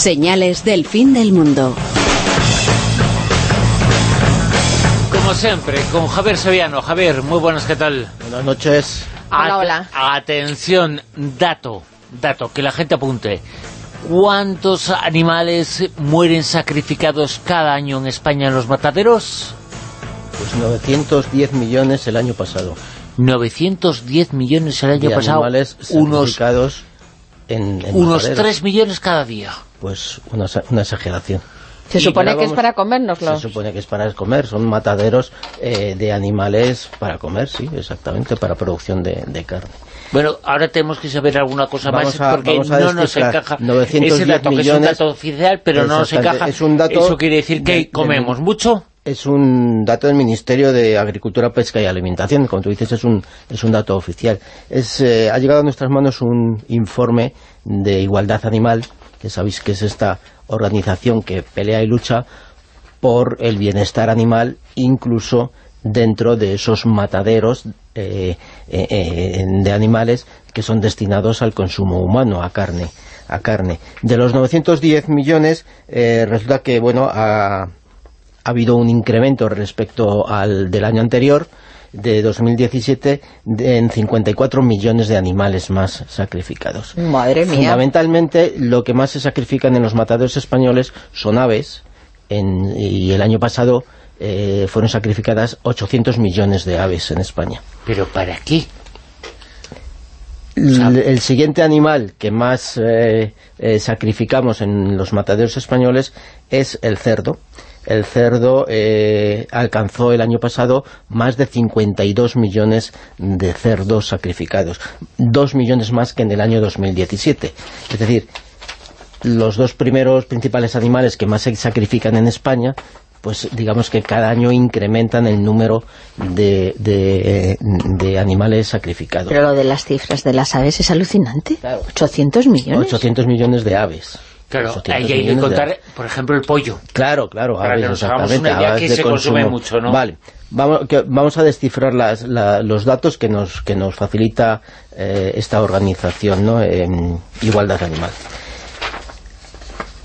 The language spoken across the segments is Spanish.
Señales del fin del mundo. Como siempre, con Javier Sevillano. Javier, muy buenas, ¿qué tal? Buenas noches. Hola, hola. Atención, dato, dato, que la gente apunte. ¿Cuántos animales mueren sacrificados cada año en España en los mataderos? Pues 910 millones el año pasado. 910 millones el año de pasado. animales Unos, sacrificados en, en unos mataderos. 3 millones cada día. Pues una, una exageración. Se Y supone que es para Se comérnoslos. supone que es para comer, son mataderos eh, de animales para comer, sí, exactamente, para producción de, de carne. Bueno, ahora tenemos que saber alguna cosa Vamos más a- porque vamos a no nos encaja 910 ese dato, que es un millones. dato oficial, pero no nos encaja. Es un dato Eso quiere decir que de- de- comemos mucho. Es un dato del Ministerio de Agricultura, Pesca y Alimentación, como tú dices, es un, es un dato oficial. Es, eh, ha llegado a nuestras manos un informe de igualdad animal, que sabéis que es esta organización que pelea y lucha por el bienestar animal, incluso dentro de esos mataderos eh, eh, eh, de animales que son destinados al consumo humano, a carne. A carne. De los 910 millones, eh, resulta que bueno ha, ha habido un incremento respecto al del año anterior, de 2017, de- en 54 millones de animales más sacrificados. Madre mía. Fundamentalmente, lo que más se sacrifican en los mataderos españoles son aves, en- y el año pasado eh, fueron sacrificadas 800 millones de aves en España. ¿Pero para qué? El siguiente animal que más eh, eh, sacrificamos en los mataderos españoles es el cerdo. El cerdo eh, alcanzó el año pasado más de 52 millones de cerdos sacrificados. Dos millones más que en el año 2017. Es decir, los dos primeros principales animales que más se sacrifican en España, pues digamos que cada año incrementan el número de, de, de animales sacrificados. Pero lo de las cifras de las aves es alucinante. Claro. 800 millones. 800 millones de aves. Claro, 800 ahí hay que contar, por ejemplo, el pollo. Claro, claro, Para aves, que nos hagamos una idea que se consume mucho, ¿no? Vale, vamos, que- vamos a descifrar las- la- los datos que nos, que nos facilita eh, esta organización, ¿no? en Igualdad Animal.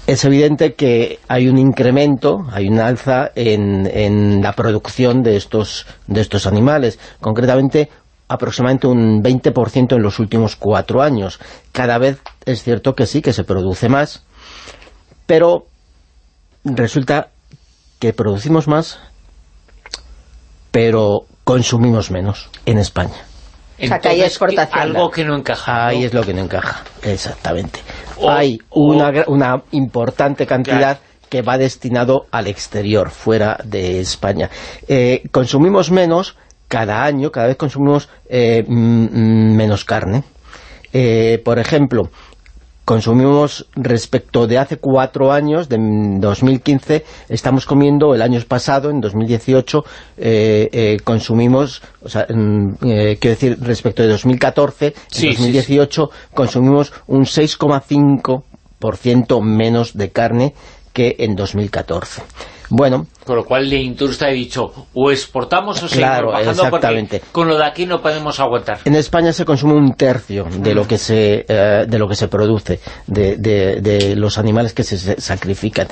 Es evidente que hay un incremento, hay un alza en, en la producción de estos, de estos animales. Concretamente, aproximadamente un 20% en los últimos cuatro años. Cada vez es cierto que sí, que se produce más, pero resulta que producimos más, pero consumimos menos en España. O sea, que hay exportación. Algo que no encaja. Ahí es lo que no encaja, exactamente. O- Hay o- una, gra- una importante cantidad Claro. que va destinado al exterior, fuera de España. Eh, consumimos menos, cada año, cada vez consumimos eh, menos carne. Eh, por ejemplo, consumimos respecto de hace cuatro años, de mm, 2015, estamos comiendo, el año pasado, en 2018, eh, eh, consumimos, o sea, eh, quiero decir, respecto de 2014, Sí, en sí, 2018 consumimos un 6,5% menos de carne que en 2014. Bueno, Con lo cual la industria ha dicho, o exportamos o Claro, seguimos bajando exactamente. porque con lo de aquí no podemos aguantar. En España se consume un tercio de lo que se, eh, de lo que se produce, de, de- de los animales que se, sacrifican.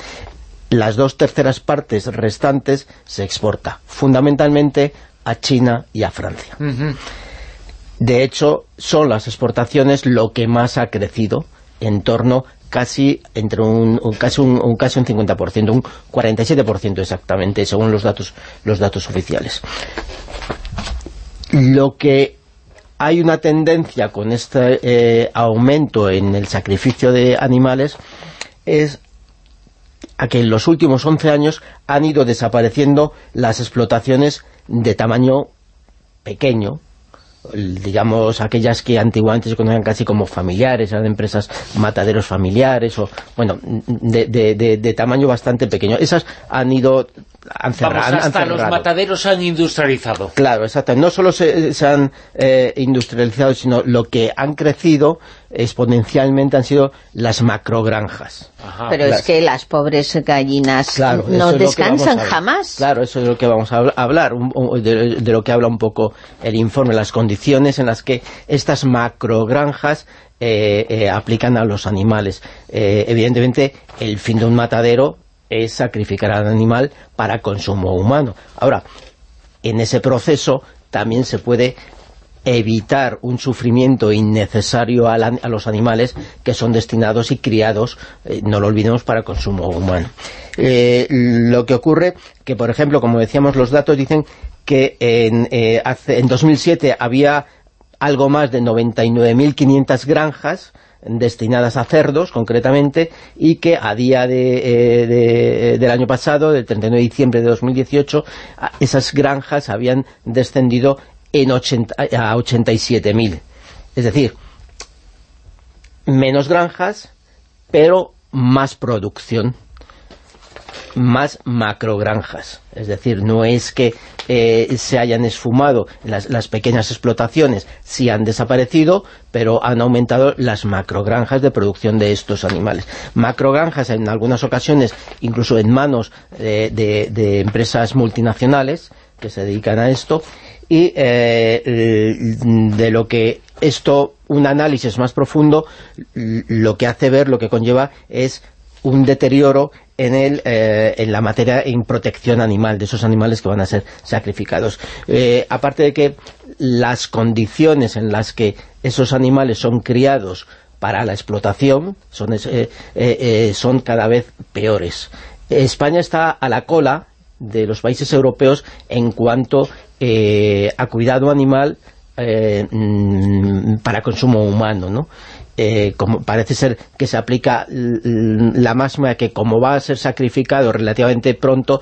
Las dos terceras partes restantes se exporta, fundamentalmente a China y a Francia. De hecho, son las exportaciones lo que más ha crecido en torno casi entre un, un- casi un, un- casi un 50%, un 47% exactamente, según los datos los datos oficiales. Lo que hay una tendencia con este eh, aumento en el sacrificio de animales es a que en los últimos 11 años han ido desapareciendo las explotaciones de tamaño pequeño, digamos, aquellas que antiguamente se conocían casi como familiares, eran empresas mataderos familiares, o bueno, de, de- de- de tamaño bastante pequeño. Esas han ido, han cerrado. Vamos, han- han hasta los mataderos se han industrializado. Claro, exacto. No solo se, se han eh, industrializado, sino lo que han crecido exponencialmente han sido las macrogranjas. Pero es que las pobres gallinas no descansan jamás. Claro, eso es lo que vamos a hablar, de, lo que habla un poco el informe, las condiciones en las que estas macrogranjas eh, eh, aplican a los animales. Eh, evidentemente, el fin de un matadero es sacrificar al animal para consumo humano. Ahora, en ese proceso también se puede evitar un sufrimiento innecesario a, los animales que son destinados y criados, eh, no lo olvidemos, para consumo humano. Eh, lo que ocurre, que por ejemplo, como decíamos, los datos dicen que en, eh, en 2007 había algo más de 99.500 granjas destinadas a cerdos, concretamente, y que a día de, del año pasado, del 31 de diciembre de 2018, esas granjas habían descendido en 80, a 87.000. Es decir, menos granjas, pero más producción, más macrogranjas. Es decir, no es que eh, se hayan esfumado las, las, pequeñas explotaciones, sí han desaparecido, pero han aumentado las macrogranjas de producción de estos animales. Macrogranjas en algunas ocasiones, incluso en manos de empresas multinacionales que se dedican a esto, y eh, de lo que esto, un análisis más profundo, lo que hace ver, lo que conlleva es un deterioro en, el, eh, en la materia en protección animal, de esos animales que van a ser sacrificados. Eh, aparte de que las condiciones en las que esos animales son criados para la explotación son, son cada vez peores. España está a la cola de los países europeos en cuanto eh, a cuidado animal eh, mm, para consumo humano, ¿no? Eh, como parece ser que se aplica la máxima que como va a ser sacrificado relativamente pronto,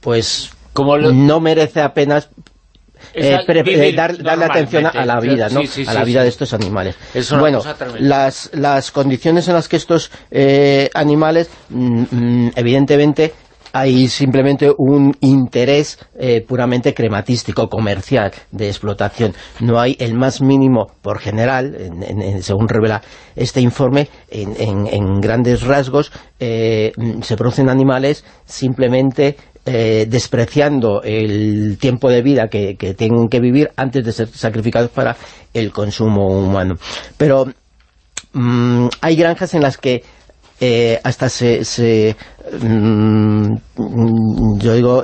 pues como no merece apenas darle atención a la vida, ¿no? a la vida de estos animales. bueno, las, las condiciones en las que estos animales, mm, mm, evidentemente, hay simplemente un interés eh, puramente crematístico, comercial, de explotación. No hay el más mínimo, por general, según revela este informe, en, grandes rasgos, eh, se producen animales simplemente eh, despreciando el tiempo de vida que, tienen que vivir antes de ser sacrificados para el consumo humano. Pero mm, hay granjas en las que eh, hasta se, se mm, yo digo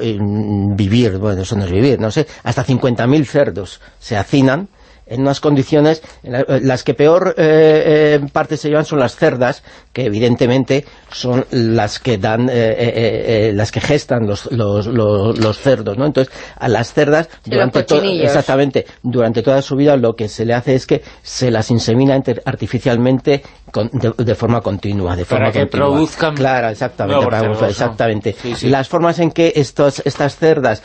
vivir, bueno, eso no es vivir, no sé, hasta 50.000 cerdos se hacinan en unas condiciones, las que peor eh, eh, parte se llevan son las cerdas, que evidentemente son las que dan, eh, las que gestan los, los, los, cerdos, ¿no? Entonces, a las cerdas, durante exactamente, durante toda su vida lo que se le hace es que se las insemina artificialmente de, forma continua, de forma para que produzcan claro, exactamente, exactamente. Las formas en que estos, estas cerdas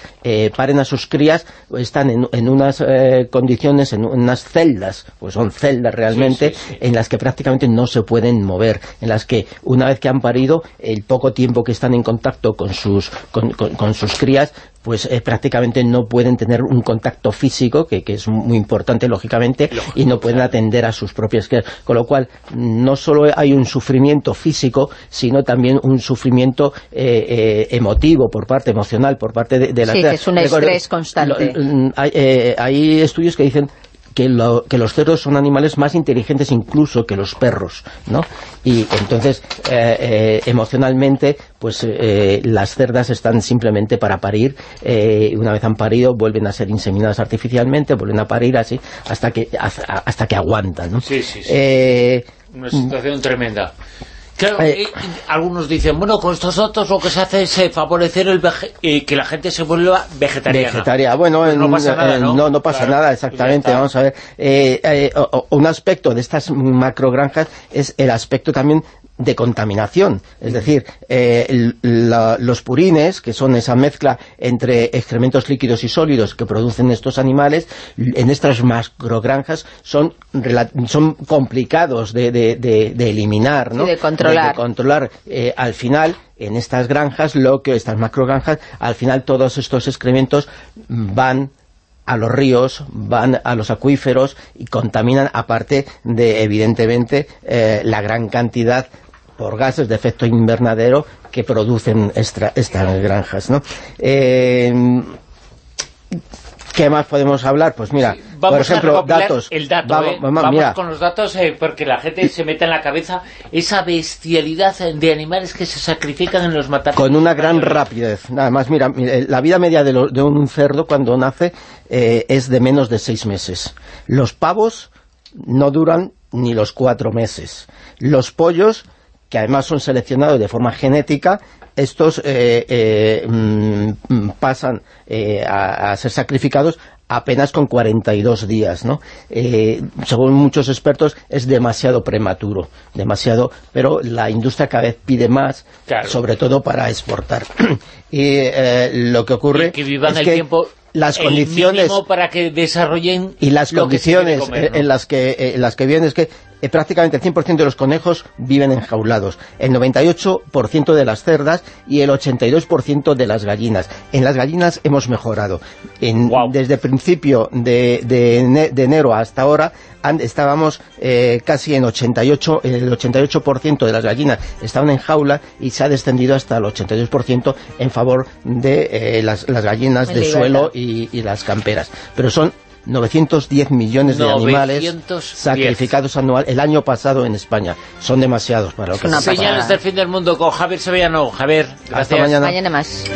paren a sus crías están en, en unas condiciones, en unas celdas, pues son celdas realmente, en las que prácticamente no se pueden mover, en las que una vez que han parido, el poco tiempo que están en contacto con sus, con, sus crías, pues eh, prácticamente no pueden tener un contacto físico, que, es muy importante, lógicamente, y no pueden atender a sus propias crías. Con lo cual, no solo hay un sufrimiento físico, sino también un sufrimiento eh, eh, emotivo, por parte emocional, por parte de, la Sí, es un estrés constante. hay estudios que dicen que, los cerdos son animales más inteligentes incluso que los perros, ¿no? Y entonces, eh, eh, emocionalmente, pues eh, las cerdas están simplemente para parir, una vez han parido, vuelven a ser inseminadas artificialmente, vuelven a parir así, hasta que hasta, que aguantan, ¿no? Sí, sí, sí. Una situación tremenda. Claro, eh, algunos dicen, bueno, con estos datos lo que se hace es eh, favorecer el que la gente se vuelva vegetariana. Vegetariana, bueno, no, pasa nada, ¿no? no, pasa nada, exactamente, vamos a ver. Eh, un aspecto de estas macrogranjas es el aspecto también de contaminación. Es decir, eh, los purines, que son esa mezcla entre excrementos líquidos y sólidos que producen estos animales, en estas macrogranjas son, son complicados de, eliminar, ¿no? de controlar. De, controlar. Eh, al final, en estas granjas, lo que estas macrogranjas, al final todos estos excrementos van a los ríos, van a los acuíferos y contaminan, aparte de, evidentemente, eh, la gran cantidad por gases de efecto invernadero que producen estas granjas. ¿no? Eh, ¿Qué más podemos hablar? Pues mira, por ejemplo, datos. El dato, vamos, ¿eh? vamos, con los datos eh, porque la gente se mete en la cabeza esa bestialidad de animales que se sacrifican en los mataderos. Con una gran rapidez. Nada más, mira, la vida media de, de un cerdo cuando nace eh, es de menos de seis meses. Los pavos no duran ni los cuatro meses. Los pollos que además son seleccionados de forma genética, estos eh, eh, mm, pasan eh, a, ser sacrificados apenas con 42 días, ¿no? según muchos expertos es demasiado prematuro, demasiado, pero la industria cada vez pide más, sobre todo para exportar. y lo que ocurre que vivan el tiempo las condiciones para que desarrollen y las condiciones en las que en las que vienen es que eh, prácticamente el 100% de los conejos viven enjaulados, el 98% de las cerdas y el 82% de las gallinas. En las gallinas hemos mejorado. Desde principio de, enero hasta ahora estábamos eh, casi en 88, el 88% de las gallinas estaban en jaula y se ha descendido hasta el 82% en favor de eh, las, gallinas de suelo y, y las camperas. Pero son 910 millones de animales sacrificados anual el año pasado en España. Son demasiados para lo que Señales del fin del mundo con Javier Sevillano. Javier, gracias. Hasta mañana. Mañana más.